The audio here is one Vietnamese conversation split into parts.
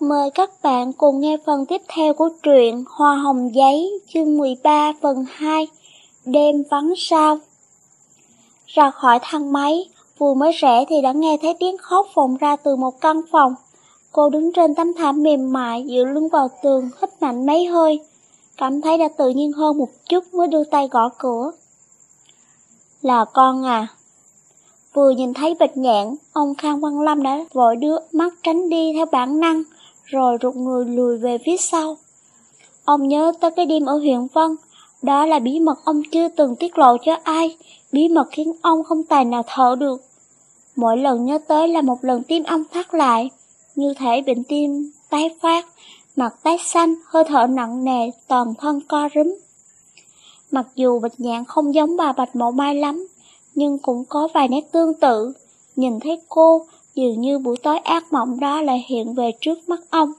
Mời các bạn cùng nghe phần tiếp theo của truyện Hoa Hồng Giấy chương 13 phần 2 Đêm vắng sao Ra khỏi thang máy, vừa mới rẽ thì đã nghe thấy tiếng khóc vọng ra từ một căn phòng. Cô đứng trên tấm thảm mềm mại, dựa lưng vào tường, hít mạnh mấy hơi. Cảm thấy đã tự nhiên hơn một chút mới đưa tay gõ cửa. Là con à? Vừa nhìn thấy bịch nhạn, ông Khang Văn Lâm đã vội đưa mắt tránh đi theo bản năng, rồi rụt người lùi về phía sau. Ông nhớ tới cái đêm ở huyện Vân, đó là bí mật ông chưa từng tiết lộ cho ai, bí mật khiến ông không tài nào thở được. Mỗi lần nhớ tới là một lần tim ông thắt lại, như thể bệnh tim tái phát, mặt tái xanh, hơi thở nặng nề, toàn thân co rúm. Mặc dù bạch nhạn không giống bà bạch Mộ mai lắm, nhưng cũng có vài nét tương tự. Nhìn thấy cô, dường như buổi tối ác mộng đó lại hiện về trước mắt ông.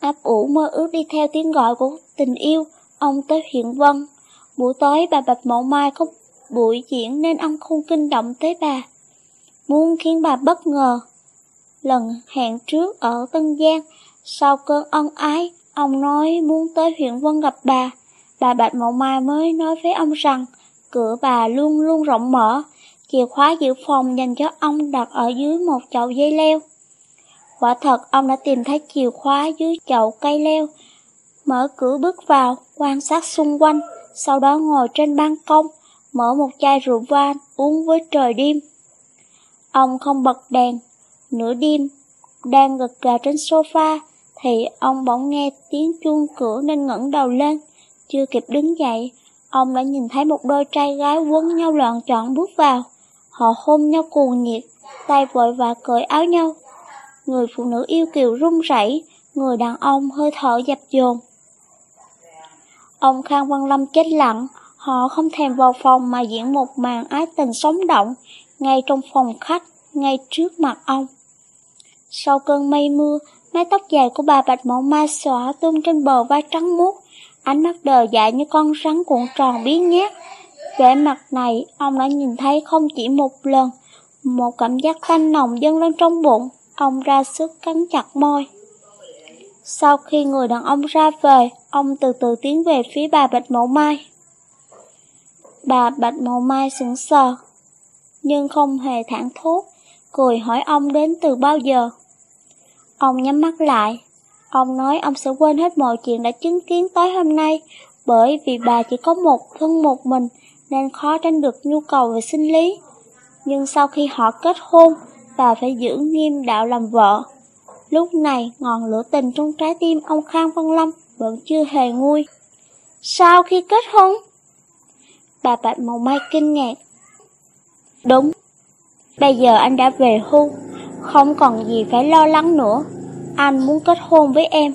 Áp ủ mơ ước đi theo tiếng gọi của tình yêu, ông tới huyện Vân. Buổi tối bà Bạch Mậu Mai có buổi diễn nên ông không kinh động tới bà. Muốn khiến bà bất ngờ. Lần hẹn trước ở Tân Giang, sau cơn ân ái, ông nói muốn tới huyện Vân gặp bà. Bà Bạch Mậu Mai mới nói với ông rằng cửa bà luôn luôn rộng mở, chìa khóa giữ phòng dành cho ông đặt ở dưới một chậu dây leo. Quả thật ông đã tìm thấy chìa khóa dưới chậu cây leo, mở cửa bước vào, quan sát xung quanh, sau đó ngồi trên ban công, mở một chai rượu vang uống với trời đêm. Ông không bật đèn, nửa đêm, đang gật gà trên sofa, thì ông bỗng nghe tiếng chuông cửa nên ngẩng đầu lên, chưa kịp đứng dậy, ông đã nhìn thấy một đôi trai gái quấn nhau loạn trọn bước vào. Họ hôn nhau cuồng nhiệt, tay vội và cởi áo nhau. Người phụ nữ yêu kiều run rẩy, người đàn ông hơi thở dập dồn. Ông Khang Văn Lâm chết lặng, họ không thèm vào phòng mà diễn một màn ái tình sống động, ngay trong phòng khách, ngay trước mặt ông. Sau cơn mây mưa, mái tóc dài của bà Bạch Mộng Mai xõa tung trên bờ vai trắng muốt, ánh mắt đờ dại như con rắn cuộn tròn biến nhát. Vẻ mặt này, ông đã nhìn thấy không chỉ một lần, một cảm giác tanh nồng dâng lên trong bụng, ông ra sức cắn chặt môi. Sau khi người đàn ông ra về, ông từ từ tiến về phía bà Bạch Mậu Mai. Bà Bạch Mậu Mai sững sờ, nhưng không hề thẳng thốt, cười hỏi ông đến từ bao giờ. Ông nhắm mắt lại, ông nói ông sẽ quên hết mọi chuyện đã chứng kiến tối hôm nay, bởi vì bà chỉ có một thân một mình nên khó tránh được nhu cầu về sinh lý. Nhưng sau khi họ kết hôn, bà phải giữ nghiêm đạo làm vợ. Lúc này, ngọn lửa tình trong trái tim ông Khang Văn Lâm vẫn chưa hề nguôi. Sau khi kết hôn? Bà Bạch Màu Mai kinh ngạc. Đúng, bây giờ anh đã về hưu, không còn gì phải lo lắng nữa. Anh muốn kết hôn với em.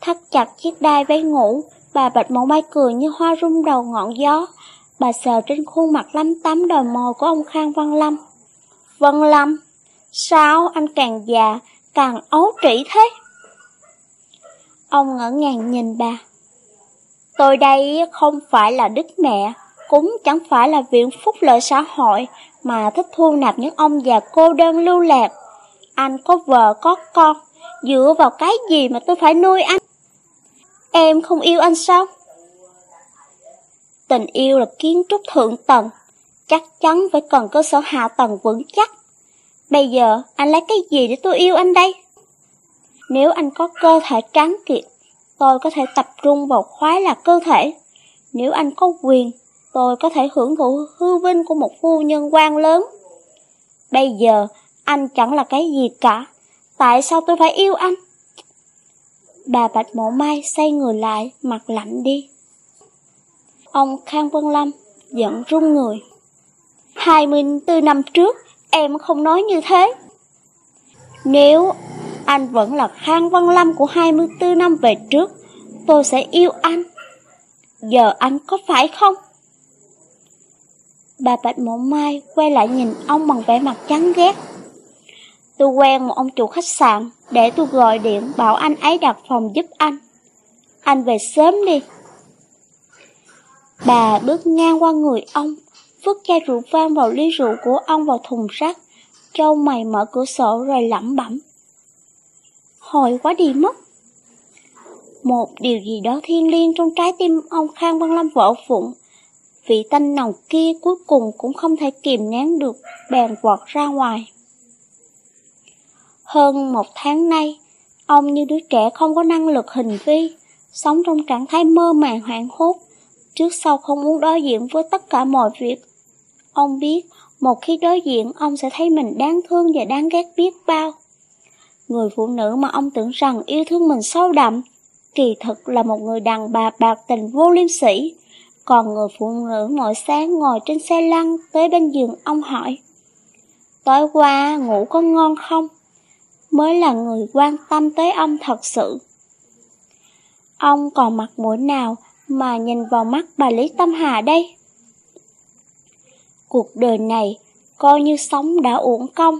Thắt chặt chiếc đai váy ngủ, bà Bạch Màu bay cười như hoa rung đầu ngọn gió. Bà sờ trên khuôn mặt lắm tắm đòi mồi của ông Khang Văn Lâm. văn Lâm, sao anh càng già, càng ấu trĩ thế? Ông ngỡ ngàng nhìn bà. Tôi đây không phải là đức mẹ, cũng chẳng phải là viện phúc lợi xã hội mà thích thu nạp những ông già cô đơn lưu lạc. Anh có vợ có con, dựa vào cái gì mà tôi phải nuôi anh? Em không yêu anh sao? Tình yêu là kiến trúc thượng tầng, chắc chắn phải cần cơ sở hạ tầng vững chắc. Bây giờ anh lấy cái gì để tôi yêu anh đây? Nếu anh có cơ thể tráng kiện, tôi có thể tập trung vào khoái là cơ thể. Nếu anh có quyền, tôi có thể hưởng thụ hư vinh của một phu nhân quan lớn. Bây giờ, anh chẳng là cái gì cả. Tại sao tôi phải yêu anh? Bà Bạch Mộ Mai xoay người lại, mặt lạnh đi. Ông Khang Vân Lâm giận run người. 24 năm trước, em không nói như thế. Nếu anh vẫn là Khang Văn Lâm của 24 năm về trước, tôi sẽ yêu anh. Giờ anh có phải không? Bà Bạch Mộ Mai quay lại nhìn ông bằng vẻ mặt chán ghét. Tôi quen một ông chủ khách sạn, để tôi gọi điện bảo anh ấy đặt phòng giúp anh. Anh về sớm đi. Bà bước ngang qua người ông, vứt chai rượu vang vào ly rượu của ông vào thùng rác. Châu mày mở cửa sổ rồi lẩm bẩm. hồi quá đi mất. Một điều gì đó thiên liêng trong trái tim ông Khang Văn Lâm vỡ phụng. Vị tanh nồng kia cuối cùng cũng không thể kìm nén được, bèn vọt ra ngoài. Hơn một tháng nay, ông như đứa trẻ không có năng lực hình vi, sống trong trạng thái mơ màng hoảng hốt, trước sau không muốn đối diện với tất cả mọi việc. Ông biết, một khi đối diện, ông sẽ thấy mình đáng thương và đáng ghét biết bao. Người phụ nữ mà ông tưởng rằng yêu thương mình sâu đậm, kỳ thực là một người đàn bà bạc tình vô liêm sỉ. Còn người phụ nữ mỗi sáng ngồi trên xe lăn tới bên giường ông hỏi, Tối qua ngủ có ngon không? Mới là người quan tâm tới ông thật sự. Ông còn mặt mũi nào mà nhìn vào mắt bà Lý Tâm Hà đây? Cuộc đời này coi như sống đã uổng công.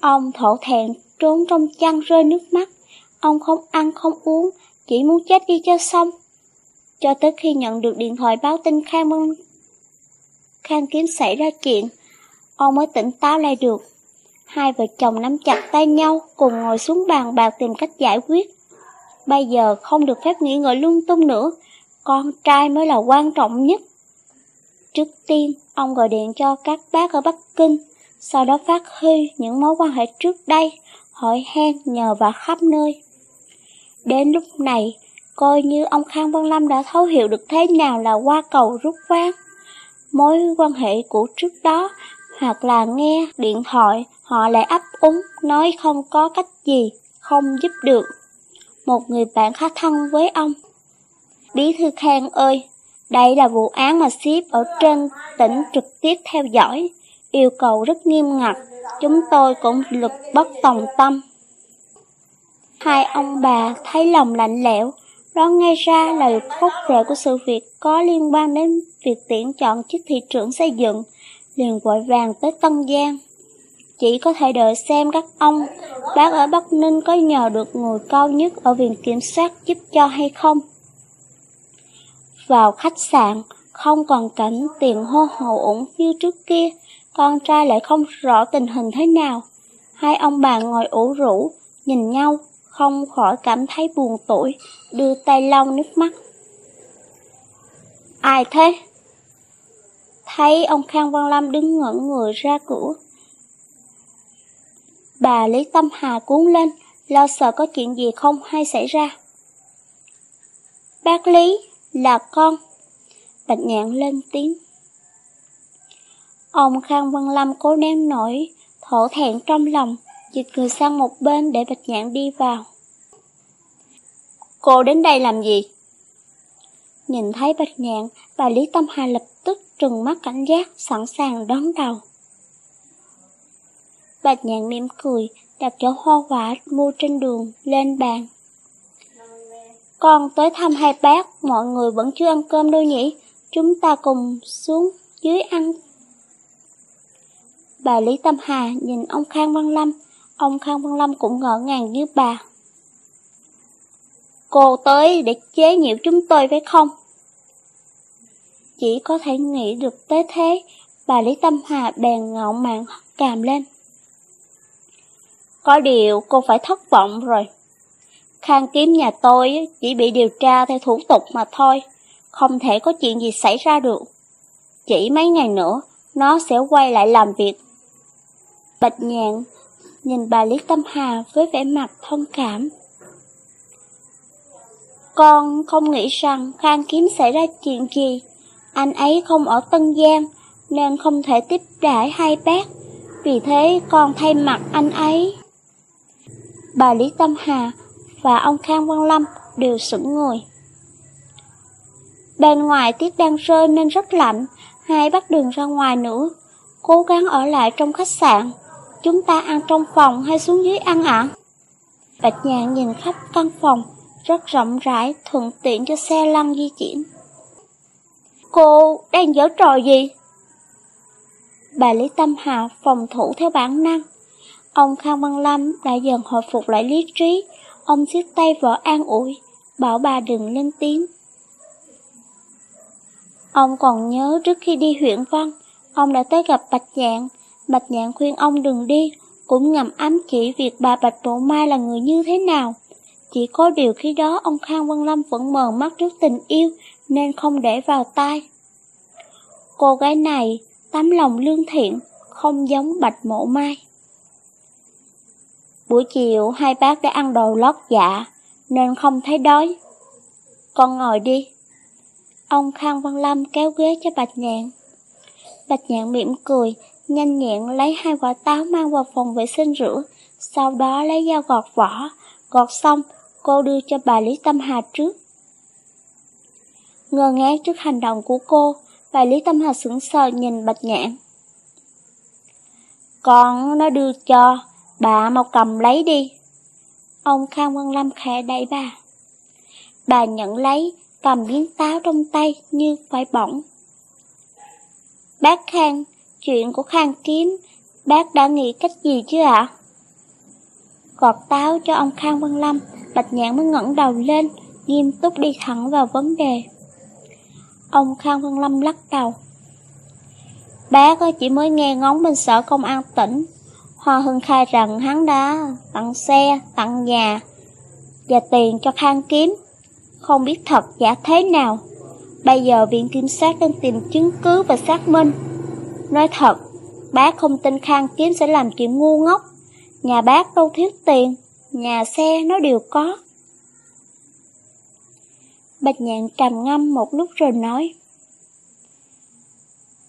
Ông thổ thẹn trốn trong chăn rơi nước mắt. Ông không ăn không uống, chỉ muốn chết đi cho xong. Cho tới khi nhận được điện thoại báo tin Khang Khang Kiếm xảy ra chuyện, ông mới tỉnh táo lại được. Hai vợ chồng nắm chặt tay nhau, cùng ngồi xuống bàn bạc tìm cách giải quyết. Bây giờ không được phép nghĩ ngợi lung tung nữa, con trai mới là quan trọng nhất. Trước tiên, ông gọi điện cho các bác ở Bắc Kinh, sau đó phát huy những mối quan hệ trước đây, hỏi han nhờ vả khắp nơi. Đến lúc này, coi như ông Khang Văn Lâm đã thấu hiểu được thế nào là qua cầu rút ván. Mối quan hệ của trước đó, hoặc là nghe điện thoại, họ lại ấp úng, nói không có cách gì, không giúp được. Một người bạn khá thân với ông. Bí thư Khang ơi, đây là vụ án mà ship ở trên tỉnh trực tiếp theo dõi, yêu cầu rất nghiêm ngặt, chúng tôi cũng lực bất tòng tâm. Hai ông bà thấy lòng lạnh lẽo, đó ngay ra là gốc rễ của sự việc có liên quan đến việc tuyển chọn chức thị trưởng xây dựng, liền vội vàng tới Tân Giang. Chỉ có thể đợi xem các ông, bác ở Bắc Ninh có nhờ được người cao nhất ở viện kiểm soát giúp cho hay không. Vào khách sạn, không còn cảnh tiền hô hậu ủng như trước kia, con trai lại không rõ tình hình thế nào. Hai ông bà ngồi ủ rũ, nhìn nhau, không khỏi cảm thấy buồn tuổi, đưa tay lau nước mắt. Ai thế? Thấy ông Khang Văn Lâm đứng ngẩn người ra cửa. Bà Lý Tâm Hà cuốn lên, lo sợ có chuyện gì không hay xảy ra. Bác Lý, là con. Bạch nhạn lên tiếng. Ông Khang Văn Lâm cố nén nổi, thổ thẹn trong lòng, dịch người sang một bên để Bạch Nhạn đi vào. Cô đến đây làm gì? Nhìn thấy Bạch Nhạn, bà Lý Tâm Hà lập tức trừng mắt cảnh giác, sẵn sàng đón đầu. Bạch Nhạn mỉm cười, đặt chỗ hoa quả mua trên đường lên bàn. Con tới thăm hai bác, mọi người vẫn chưa ăn cơm đâu nhỉ? Chúng ta cùng xuống dưới ăn. Bà Lý Tâm Hà nhìn ông Khang Văn Lâm, ông Khang Văn Lâm cũng ngỡ ngàng như bà. Cô tới để chế nhiễu chúng tôi phải không? Chỉ có thể nghĩ được tới thế, bà Lý Tâm Hà bèn ngạo mạn càm lên. Có điều cô phải thất vọng rồi. Khang kiếm nhà tôi chỉ bị điều tra theo thủ tục mà thôi, không thể có chuyện gì xảy ra được. Chỉ mấy ngày nữa, nó sẽ quay lại làm việc. Bạch nhạn nhìn bà Lý Tâm Hà với vẻ mặt thông cảm. Con không nghĩ rằng Khang Kiếm xảy ra chuyện gì. Anh ấy không ở Tân Giang, nên không thể tiếp đãi hai bác. Vì thế con thay mặt anh ấy. Bà Lý Tâm Hà và ông Khang Văn Lâm đều sững người. Bên ngoài tiết đang rơi nên rất lạnh, hai bắt đường ra ngoài nữa. Cố gắng ở lại trong khách sạn. Chúng ta ăn trong phòng hay xuống dưới ăn ạ? Bạch nhạn nhìn khắp căn phòng, rất rộng rãi, thuận tiện cho xe lăn di chuyển. Cô đang giở trò gì? Bà Lý Tâm Hà phòng thủ theo bản năng. Ông Khang Văn Lâm đã dần hồi phục lại lý trí, Ông siết tay vợ an ủi, bảo bà đừng lên tiếng. Ông còn nhớ trước khi đi huyện Văn, ông đã tới gặp Bạch Nhạn. Bạch Nhạn khuyên ông đừng đi, cũng ngầm ám chỉ việc bà Bạch Bộ Mai là người như thế nào. Chỉ có điều khi đó ông Khang Văn Lâm vẫn mờ mắt trước tình yêu nên không để vào tai. Cô gái này, tấm lòng lương thiện, không giống Bạch Mộ Mai. Buổi chiều hai bác đã ăn đồ lót dạ, nên không thấy đói. Con ngồi đi. Ông Khang Văn Lâm kéo ghế cho Bạch Nhạn. Bạch Nhạn mỉm cười, nhanh nhẹn lấy hai quả táo mang vào phòng vệ sinh rửa, sau đó lấy dao gọt vỏ, gọt xong, cô đưa cho bà Lý Tâm Hà trước. Ngơ ngác trước hành động của cô, bà Lý Tâm Hà sững sờ nhìn Bạch Nhạn. Con nó đưa cho, bà mau cầm lấy đi. Ông Khang Văn Lâm khẽ đẩy bà. Bà nhận lấy, cầm miếng táo trong tay như phải bỏng. Bác Khang, chuyện của Khang Kiếm, bác đã nghĩ cách gì chứ ạ? Gọt táo cho ông Khang Văn Lâm, Bạch Nhạn mới ngẩng đầu lên, nghiêm túc đi thẳng vào vấn đề. Ông Khang Văn Lâm lắc đầu. Bác chỉ mới nghe ngóng bên sở công an tỉnh. Hoa Hưng khai rằng hắn đã tặng xe, tặng nhà và tiền cho Khang Kiếm. Không biết thật giả thế nào. Bây giờ Viện Kiểm sát đang tìm chứng cứ và xác minh. Nói thật, bác không tin Khang Kiếm sẽ làm chuyện ngu ngốc. Nhà bác đâu thiếu tiền, nhà xe nó đều có. Bạch nhạn trầm ngâm một lúc rồi nói.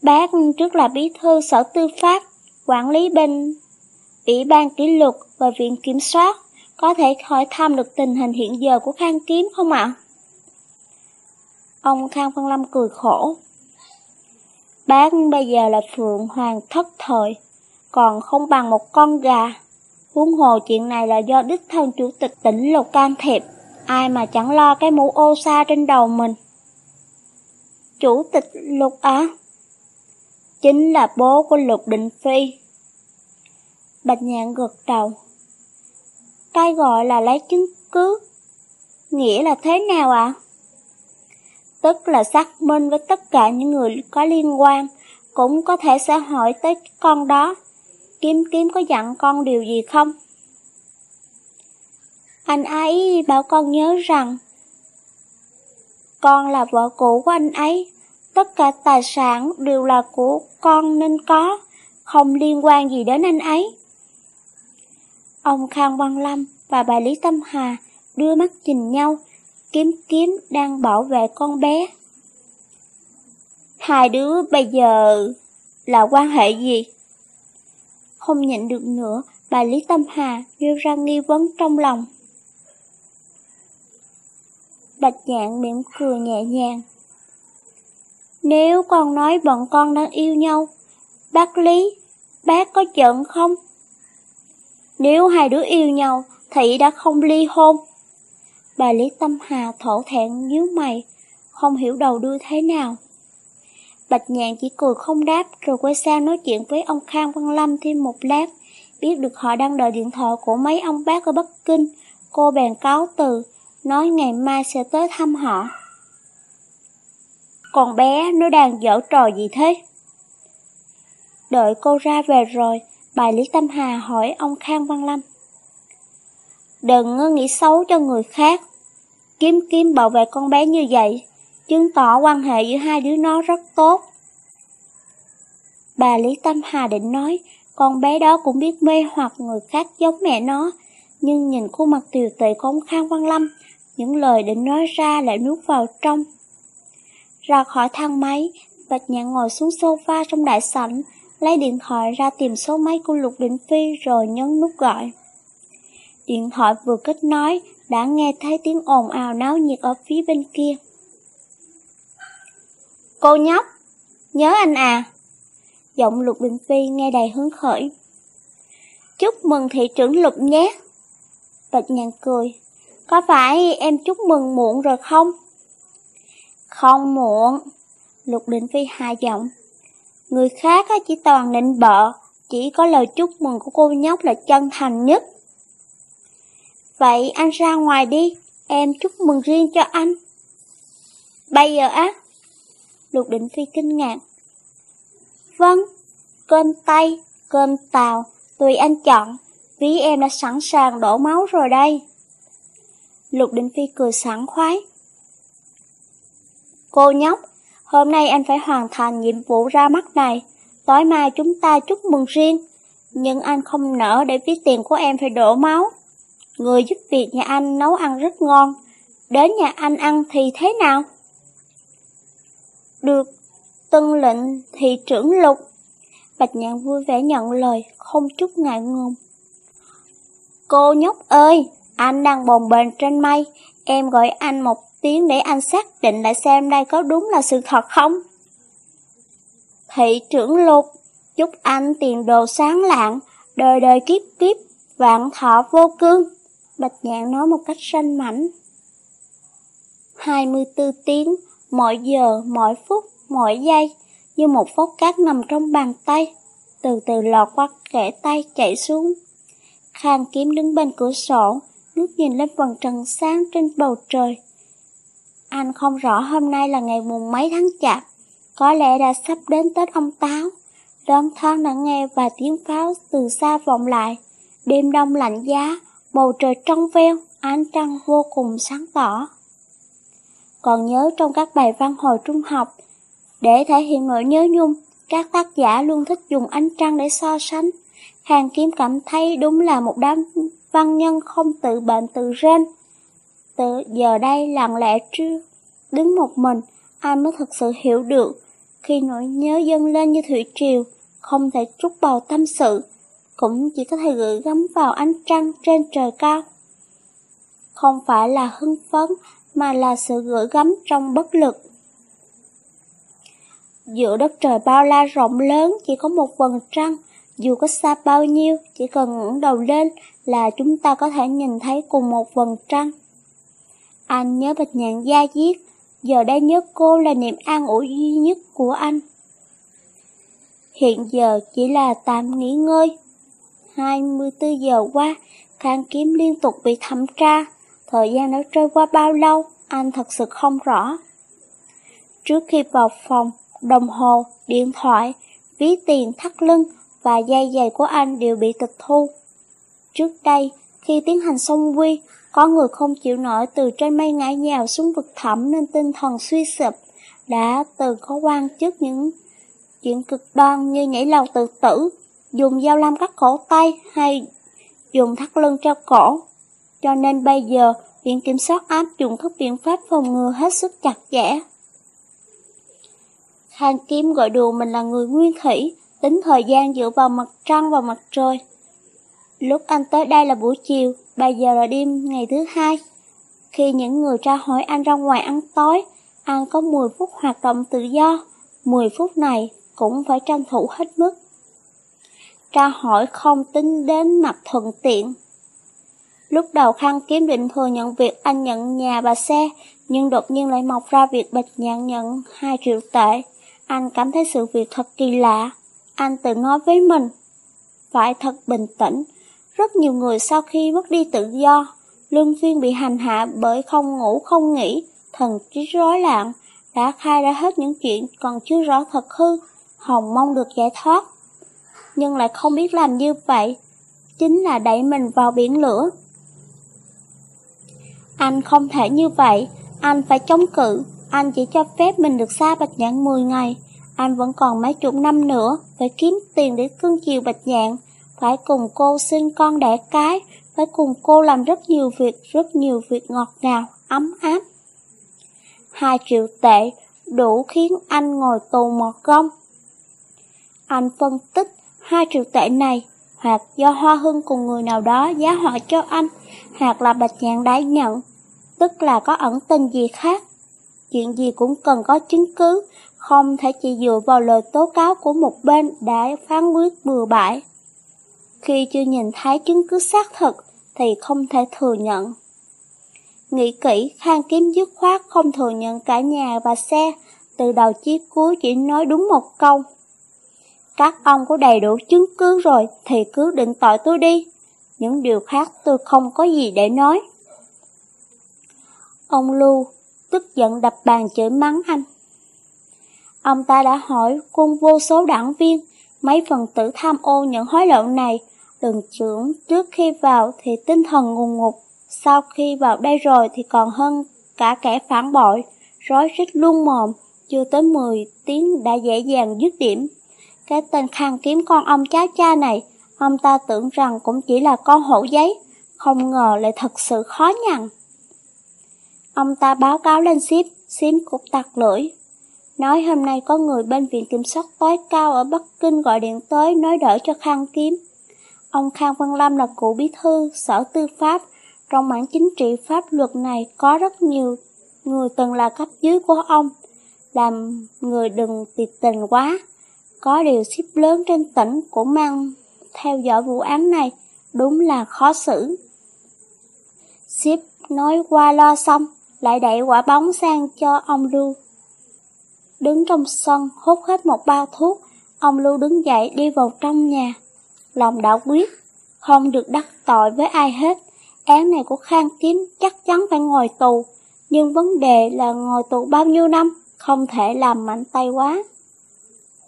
Bác trước là bí thư sở tư pháp, quản lý bên Ủy ban kỷ luật và viện kiểm soát, có thể hỏi thăm được tình hình hiện giờ của Khang Kiếm không ạ? Ông Khang Văn Lâm cười khổ. Bác bây giờ là phượng hoàng thất thời, còn không bằng một con gà. Huống hồ chuyện này là do đích thân chủ tịch tỉnh Lục can thiệp, ai mà chẳng lo cái mũ ô sa trên đầu mình. Chủ tịch Lục á? Chính là bố của Lục Định Phi. Bạch nhạn gật đầu. Cái gọi là lấy chứng cứ, nghĩa là thế nào ạ? À? Tức là xác minh với tất cả những người có liên quan, cũng có thể sẽ hỏi tới con đó. Kiếm kiếm có dặn con điều gì không? Anh ấy bảo con nhớ rằng con là vợ cũ của anh ấy, tất cả tài sản đều là của con nên có, không liên quan gì đến anh ấy. Ông Khang Văn Lâm và bà Lý Tâm Hà đưa mắt nhìn nhau, kiếm kiếm đang bảo vệ con bé. Hai đứa bây giờ là quan hệ gì? Không nhận được nữa, bà Lý Tâm Hà nêu ra nghi vấn trong lòng. Bạch nhạn mỉm cười nhẹ nhàng. Nếu con nói bọn con đang yêu nhau, bác Lý, bác có giận không? Nếu hai đứa yêu nhau, thì đã không ly hôn. Bà Lý Tâm Hà thổ thẹn nhíu mày, không hiểu đầu đưa thế nào. Bạch Nhạn chỉ cười không đáp rồi quay sang nói chuyện với ông Khang Văn Lâm thêm một lát. Biết được họ đang đợi điện thoại của mấy ông bác ở Bắc Kinh, cô bèn cáo từ, nói ngày mai sẽ tới thăm họ. Còn bé nó đang dở trò gì thế? Đợi cô ra về rồi, Bà Lý Tâm Hà hỏi ông Khang Văn Lâm. Đừng nghĩ xấu cho người khác. Kiếm kiếm bảo vệ con bé như vậy, chứng tỏ quan hệ giữa hai đứa nó rất tốt. Bà Lý Tâm Hà định nói, con bé đó cũng biết mê hoặc người khác giống mẹ nó, nhưng nhìn khuôn mặt tiều tụy của ông Khang Văn Lâm, những lời định nói ra lại nuốt vào trong. Ra khỏi thang máy, Bạch Nhạn ngồi xuống sofa trong đại sảnh, lấy điện thoại ra tìm số máy của Lục Định Phi rồi nhấn nút gọi. Điện thoại vừa kết nối, đã nghe thấy tiếng ồn ào náo nhiệt ở phía bên kia. Cô nhóc, nhớ anh à? Giọng Lục Định Phi nghe đầy hứng khởi. Chúc mừng thị trưởng Lục nhé. Bạch nhàn cười. Có phải em chúc mừng muộn rồi không? Không muộn. Lục Định Phi hạ giọng. Người khác chỉ toàn nịnh bợ, chỉ có lời chúc mừng của cô nhóc là chân thành nhất. Vậy anh ra ngoài đi, em chúc mừng riêng cho anh. Bây giờ á? Lục Định Phi kinh ngạc. Vâng, cơm tay, cơm tàu, Tùy anh chọn, ví em đã sẵn sàng đổ máu rồi đây. Lục Định Phi cười sảng khoái. Cô nhóc, hôm nay anh phải hoàn thành nhiệm vụ ra mắt này. Tối mai chúng ta chúc mừng riêng. Nhưng anh không nỡ để ví tiền của em phải đổ máu. Người giúp việc nhà anh nấu ăn rất ngon. Đến nhà anh ăn thì thế nào? Được, tân lệnh thị trưởng lục. Bạch nhạn vui vẻ nhận lời, không chút ngại ngùng. Cô nhóc ơi, anh đang bồn bềnh trên mây, em gọi anh một tiếng để anh xác định lại xem đây có đúng là sự thật không? Thị trưởng lục, chúc anh tiền đồ sáng lạng, đời đời kiếp kiếp, vạn thọ vô cương. Bạch nhạn nói một cách sanh mảnh. 24 tiếng, mỗi giờ, mỗi phút, mỗi giây, như một phốt cát nằm trong bàn tay, từ từ lọt qua kẻ tay chạy xuống. Khang kiếm đứng bên cửa sổ, ngước nhìn lên vầng trăng sáng trên bầu trời. Anh không rõ hôm nay là ngày mùng mấy tháng chạp, có lẽ đã sắp đến Tết ông Táo. Đơn thoáng đã nghe và tiếng pháo từ xa vọng lại. Đêm đông lạnh giá, bầu trời trong veo, ánh trăng vô cùng sáng tỏ. Còn nhớ trong các bài văn hồi trung học, để thể hiện nỗi nhớ nhung, các tác giả luôn thích dùng ánh trăng để so sánh. Hàng Kiếm cảm thấy đúng là một đám văn nhân không tự bệnh tự rên. Từ giờ đây lặng lẽ chưa đứng một mình, ai mới thật sự hiểu được. Khi nỗi nhớ dâng lên như thủy triều, không thể trút bầu tâm sự, cũng chỉ có thể gửi gắm vào ánh trăng trên trời cao. Không phải là hưng phấn, mà là sự gửi gắm trong bất lực. Giữa đất trời bao la rộng lớn chỉ có một vầng trăng, dù có xa bao nhiêu, chỉ cần ngẩng đầu lên là chúng ta có thể nhìn thấy cùng một vầng trăng. Anh nhớ bạch nhạn gia diết, giờ đây nhớ cô là niềm an ủi duy nhất của anh. Hiện giờ chỉ là tạm nghỉ ngơi. 24 giờ qua, Khang Kiếm liên tục bị thẩm tra, thời gian đã trôi qua bao lâu, anh thật sự không rõ. Trước khi vào phòng, đồng hồ, điện thoại, ví tiền thắt lưng và dây giày của anh đều bị tịch thu. Trước đây, khi tiến hành xong quy, có người không chịu nổi từ trên mây ngã nhào xuống vực thẳm nên tinh thần suy sụp, đã từng có quan trước những chuyện cực đoan như nhảy lầu tự tử, dùng dao lam cắt cổ tay hay dùng thắt lưng treo cổ. Cho nên bây giờ, Viện Kiểm soát áp dụng các biện pháp phòng ngừa hết sức chặt chẽ. Khang Kim gọi đùa mình là người nguyên thủy, tính thời gian dựa vào mặt trăng và mặt trời. Lúc anh tới đây là buổi chiều, bây giờ là đêm ngày thứ hai. Khi những người tra hỏi anh ra ngoài ăn tối, anh có 10 phút hoạt động tự do. 10 phút này cũng phải tranh thủ hết mức. Tra hỏi không tính đến mặt thuận tiện. Lúc đầu Khang Kiếm định thừa nhận việc anh nhận nhà và xe, nhưng đột nhiên lại mọc ra việc Bạch Nhạn nhận 2 triệu tệ. Anh cảm thấy sự việc thật kỳ lạ. Anh tự nói với mình, phải thật bình tĩnh. Rất nhiều người sau khi mất đi tự do, lương phiên bị hành hạ bởi không ngủ không nghỉ, thần trí rối loạn, đã khai ra hết những chuyện còn chưa rõ thật hư, hồng mong được giải thoát. Nhưng lại không biết làm như vậy, chính là đẩy mình vào biển lửa. Anh không thể như vậy, anh phải chống cự, anh chỉ cho phép mình được xa Bạch Nhạn 10 ngày. Anh vẫn còn mấy chục năm nữa, phải kiếm tiền để cưng chiều Bạch Nhạn, phải cùng cô sinh con đẻ cái, phải cùng cô làm rất nhiều việc, rất nhiều việc ngọt ngào, ấm áp. Hai triệu tệ đủ khiến anh ngồi tù một công. Anh phân tích hai triệu tệ này hoặc do Hoa Hưng cùng người nào đó giá họ cho anh, hoặc là Bạch Nhạn đã nhận, tức là có ẩn tình gì khác. Chuyện gì cũng cần có chứng cứ, không thể chỉ dựa vào lời tố cáo của một bên đã phán quyết bừa bãi. Khi chưa nhìn thấy chứng cứ xác thực thì không thể thừa nhận. Nghĩ kỹ, Khang Kiếm dứt khoát không thừa nhận cả nhà và xe, từ đầu chí cuối chỉ nói đúng một câu. Các ông có đầy đủ chứng cứ rồi thì cứ định tội tôi đi, những điều khác tôi không có gì để nói. Ông Lưu tức giận đập bàn chửi mắng anh. Ông ta đã hỏi cung vô số đảng viên, mấy phần tử tham ô những hối lộ này, đừng trưởng trước khi vào thì tinh thần ngùng ngục, sau khi vào đây rồi thì còn hơn cả kẻ phản bội, rối rít luôn mồm, chưa tới 10 tiếng đã dễ dàng dứt điểm. Cái tên khang kiếm con ông cháu cha này, ông ta tưởng rằng cũng chỉ là con hổ giấy, không ngờ lại thật sự khó nhằn. Ông ta báo cáo lên ship, ship cục tặc lưỡi. Nói hôm nay có người bên viện kiểm soát tối cao ở Bắc Kinh gọi điện tới nói đỡ cho Khang Kiếm. Ông Khang Văn Lâm là cựu bí thư sở tư pháp. Trong mảng chính trị pháp luật này có rất nhiều người từng là cấp dưới của ông. Làm người đừng tiệt tình quá. Có điều ship lớn trên tỉnh cũng mang theo dõi vụ án này. Đúng là khó xử. Ship nói qua lo xong, lại đẩy quả bóng sang cho ông Lưu. Đứng trong sân hút hết một bao thuốc, ông Lưu đứng dậy đi vào trong nhà. Lòng đã quyết, không được đắc tội với ai hết. Án này của Khang Kiếm chắc chắn phải ngồi tù, nhưng vấn đề là ngồi tù bao nhiêu năm, không thể làm mạnh tay quá.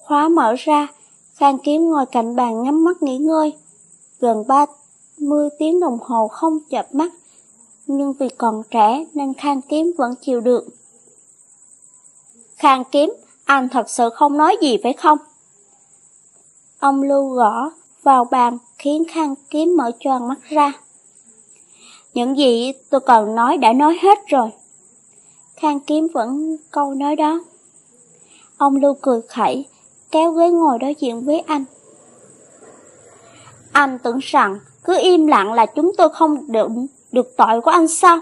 Khóa mở ra, Khang Kiếm ngồi cạnh bàn nhắm mắt nghỉ ngơi. Gần 30 tiếng đồng hồ không chập mắt, nhưng vì còn trẻ nên Khang Kiếm vẫn chịu được. Khang Kiếm, anh thật sự không nói gì phải không? Ông Lưu gõ vào bàn khiến Khang Kiếm mở tròn mắt ra. Những gì tôi còn nói đã nói hết rồi. Khang Kiếm vẫn câu nói đó. Ông Lưu cười khẩy, kéo ghế ngồi đối diện với anh. Anh tưởng rằng cứ im lặng là chúng tôi không được, được tội của anh sao?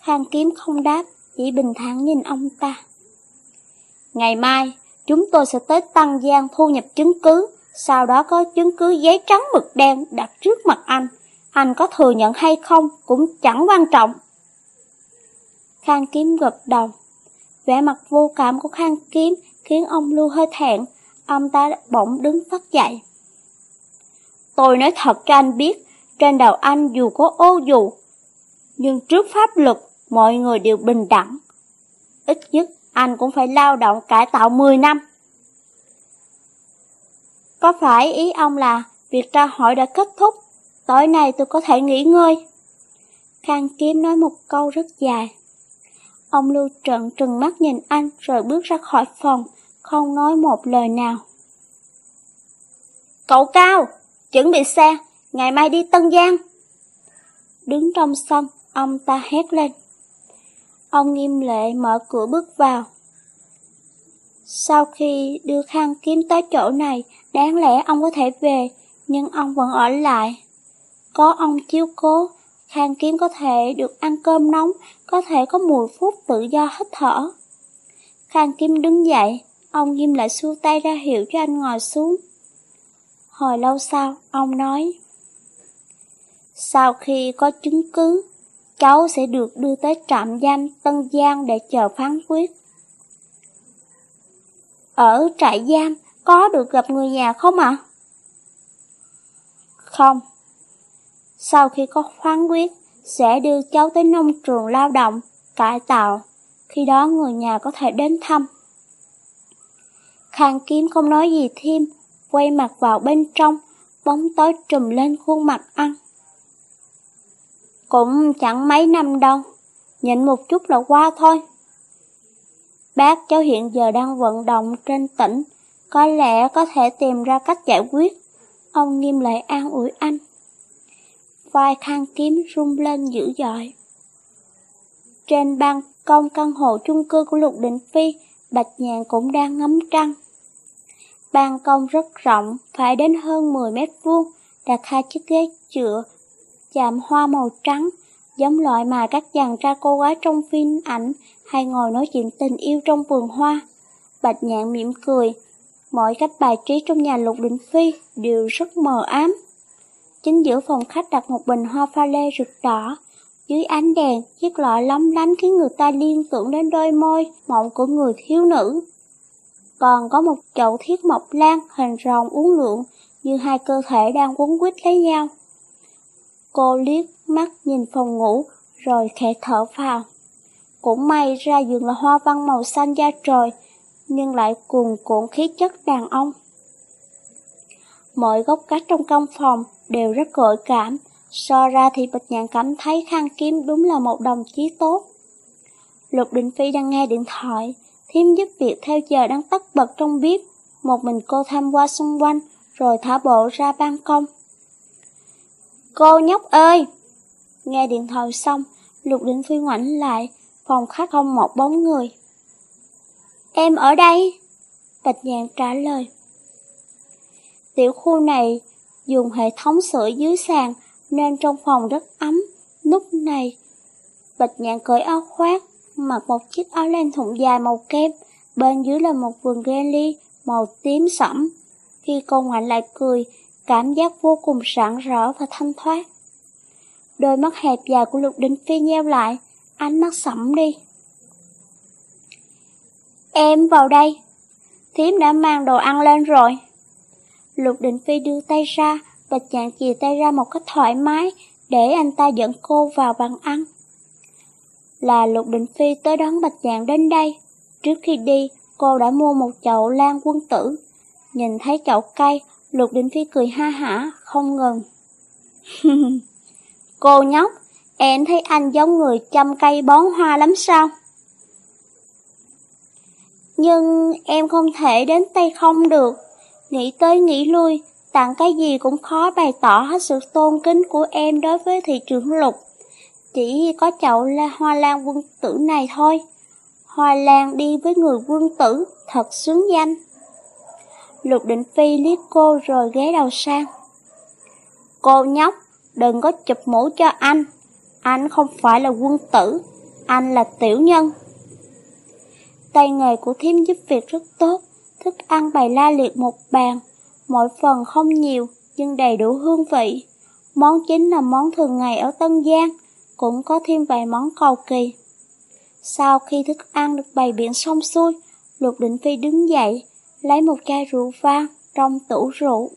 Khang Kiếm không đáp, chỉ bình thản nhìn ông ta. Ngày mai, chúng tôi sẽ tới Tăng Giang thu nhập chứng cứ, sau đó có chứng cứ giấy trắng mực đen đặt trước mặt anh. Anh có thừa nhận hay không cũng chẳng quan trọng. Khang Kiếm gật đầu. Vẻ mặt vô cảm của Khang Kiếm khiến ông Lưu hơi thẹn, ông ta bỗng đứng phát dậy. Tôi nói thật cho anh biết, trên đầu anh dù có ô dù, nhưng trước pháp luật mọi người đều bình đẳng. Ít nhất anh cũng phải lao động cải tạo 10 năm. Có phải ý ông là việc tra hỏi đã kết thúc, tối nay tôi có thể nghỉ ngơi? Khang Kiếm nói một câu rất dài. Ông Lưu trận trừng mắt nhìn anh rồi bước ra khỏi phòng, không nói một lời nào. Cậu Cao, chuẩn bị xe, ngày mai đi Tân Giang. Đứng trong sân, ông ta hét lên. Ông nghiêm lệ mở cửa bước vào. Sau khi đưa khăn kiếm tới chỗ này, đáng lẽ ông có thể về, nhưng ông vẫn ở lại. Có ông chiếu cố, khang kiếm có thể được ăn cơm nóng, có thể có mùi phút tự do hít thở. Khang kiếm đứng dậy, ông nghiêm lại xua tay ra hiệu cho anh ngồi xuống. Hồi lâu sau, ông nói, Sau khi có chứng cứ, cháu sẽ được đưa tới trạm giam Tân Giang để chờ phán quyết. Ở trại giam có được gặp người nhà không ạ? Không. Sau khi có phán quyết, sẽ đưa cháu tới nông trường lao động, cải tạo. Khi đó người nhà có thể đến thăm. Khang kiếm không nói gì thêm, quay mặt vào bên trong, bóng tối trùm lên khuôn mặt ăn. Cũng chẳng mấy năm đâu, nhịn một chút là qua thôi. Bác cháu hiện giờ đang vận động trên tỉnh, có lẽ có thể tìm ra cách giải quyết. Ông nghiêm lại an ủi anh. Vai khang kiếm rung lên dữ dội. Trên ban công căn hộ chung cư của Lục Định Phi, Bạch Nhàn cũng đang ngắm trăng. Ban công rất rộng, phải đến hơn 10 mét vuông, đặt hai chiếc ghế chữa, chạm hoa màu trắng, giống loại mà các chàng trai cô gái trong phim ảnh hay ngồi nói chuyện tình yêu trong vườn hoa. Bạch nhạn mỉm cười, mọi cách bài trí trong nhà lục định phi đều rất mờ ám. Chính giữa phòng khách đặt một bình hoa pha lê rực đỏ, dưới ánh đèn, chiếc lọ lóng lánh khiến người ta liên tưởng đến đôi môi mộng của người thiếu nữ. Còn có một chậu thiết mộc lan hình rồng uốn lượn như hai cơ thể đang quấn quýt lấy nhau. Cô liếc mắt nhìn phòng ngủ, rồi khẽ thở vào. Cũng may ra giường là hoa văn màu xanh da trời, nhưng lại cuồn cuộn khí chất đàn ông. Mọi góc cách trong căn phòng đều rất gợi cảm, so ra thì Bạch Nhạn cảm thấy khang kiếm đúng là một đồng chí tốt. Lục Định Phi đang nghe điện thoại, thiếm giúp việc theo giờ đang tất bật trong bếp, một mình cô tham qua xung quanh, rồi thả bộ ra ban công. Cô nhóc ơi! Nghe điện thoại xong, Lục Định Phi ngoảnh lại, phòng khách không một bóng người. Em ở đây. Bạch Nhàn trả lời. Tiểu khu này dùng hệ thống sưởi dưới sàn nên trong phòng rất ấm. Lúc này, Bạch Nhàn cởi áo khoác, mặc một chiếc áo len thụng dài màu kem, bên dưới là một vườn ly màu tím sẫm. Khi cô ngoảnh lại cười, cảm giác vô cùng sảng rỡ và thanh thoát. Đôi mắt hẹp dài của Lục Đình Phi nheo lại, ánh mắt sẫm đi. Em vào đây. Thiếm đã mang đồ ăn lên rồi. Lục Định Phi đưa tay ra, Bạch Nhạn chìa tay ra một cách thoải mái, để anh ta dẫn cô vào bàn ăn. Là Lục Định Phi tới đón Bạch Nhạn đến đây. Trước khi đi, cô đã mua một chậu lan quân tử. Nhìn thấy chậu cây, Lục Định Phi cười ha hả, không ngừng. cô nhóc, em thấy anh giống người chăm cây bón hoa lắm sao? Nhưng em không thể đến tay không được. Nghĩ tới nghĩ lui, tặng cái gì cũng khó bày tỏ hết sự tôn kính của em đối với thị trường lục. Chỉ có chậu là hoa lan quân tử này thôi. Hoa lan đi với người quân tử, thật xứng danh. Lục định phi liếc cô rồi ghé đầu sang. Cô nhóc, đừng có chụp mũ cho anh. Anh không phải là quân tử, anh là tiểu nhân. Tay nghề của thím giúp việc rất tốt, thức ăn bày la liệt một bàn, mỗi phần không nhiều nhưng đầy đủ hương vị. Món chính là món thường ngày ở Tân Giang, cũng có thêm vài món cầu kỳ. Sau khi thức ăn được bày biện xong xuôi, Lục Định Phi đứng dậy, lấy một chai rượu vang trong tủ rượu.